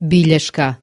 bilješka.